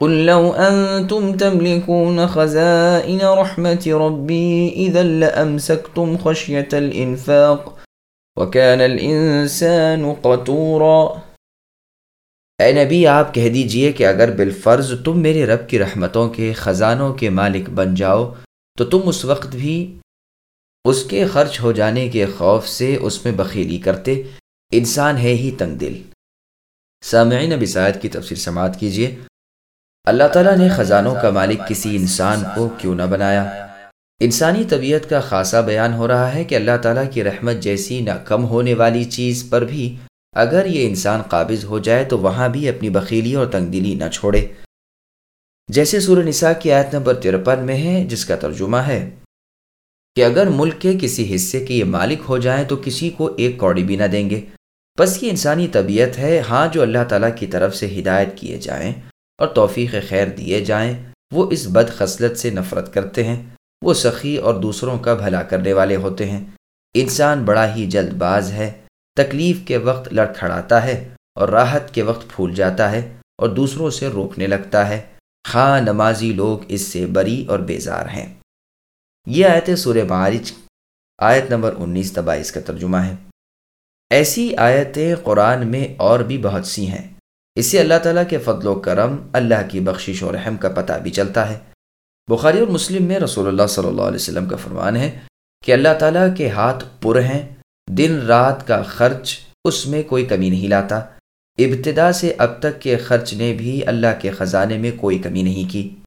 قل لو أنتم تملكون خزائن رحمة ربي إذا لأمسكتم خشية الإنفاق وكان الإنسان قطورا اے نبی، آپ کہہ دیجیے کہ اگر بالفرض تم میرے رب کی رحمتوں کے خزانوں کے مالک بن جاؤ، تو تم اس وقت بھی اس کے خرچ ہو جانے کے خوف سے اس میں بخیلی کرتے۔ انسان ہے ہی تنگ دل۔ سامعین نبی سعید کی تفسیر سماعت کیجیے اللہ تعالیٰ نے خزانوں کا مالک کسی انسان کو کیوں نہ بنایا؟ انسانی طبیعت کا خاصا بیان ہو رہا ہے کہ اللہ تعالیٰ کی رحمت جیسی نہ کم ہونے والی چیز پر بھی اگر یہ انسان قابض ہو جائے تو وہاں بھی اپنی بخیلی اور تنگ دلی نہ چھوڑے۔ جیسے سورہ نساء کی آیت نمبر ترپن میں ہے، جس کا ترجمہ ہے، کہ اگر ملک کے کسی حصے کے یہ مالک ہو جائیں تو کسی کو ایک کوڑی بھی نہ دیں گے۔ بس یہ انسانی طبیعت ہے ہاں جو اللہ تعالیٰ کی طرف سے ہدایت کیے جائیں۔ اور توفیق خیر دیے جائیں، وہ اس بد خصلت سے نفرت کرتے ہیں۔ وہ سخی اور دوسروں کا بھلا کرنے والے ہوتے ہیں۔ انسان بڑا ہی جلد باز ہے۔ تکلیف کے وقت لڑکھڑاتا ہے اور راحت کے وقت پھول جاتا ہے اور دوسروں سے روکنے لگتا ہے۔ خاں نمازی لوگ اس سے بری اور بیزار ہیں۔ یہ آیت سورہ معارج، آیت نمبر انیس تبائیس کا ترجمہ ہے۔ ایسی آیتیں قرآن میں اور بھی بہت سی ہیں۔ اس سے اللہ تعالیٰ کے فضل و کرم، اللہ کی بخشش و رحم کا پتہ بھی چلتا ہے۔ بخاری اور مسلم میں رسول اللہ صلی اللہ علیہ وسلم کا فرمان ہے کہ اللہ تعالیٰ کے ہاتھ پر ہیں، دن رات کا خرچ اس میں کوئی کمی نہیں لاتا۔ ابتدا سے اب تک کے خرچ نے بھی اللہ کے خزانے میں کوئی کمی نہیں کی۔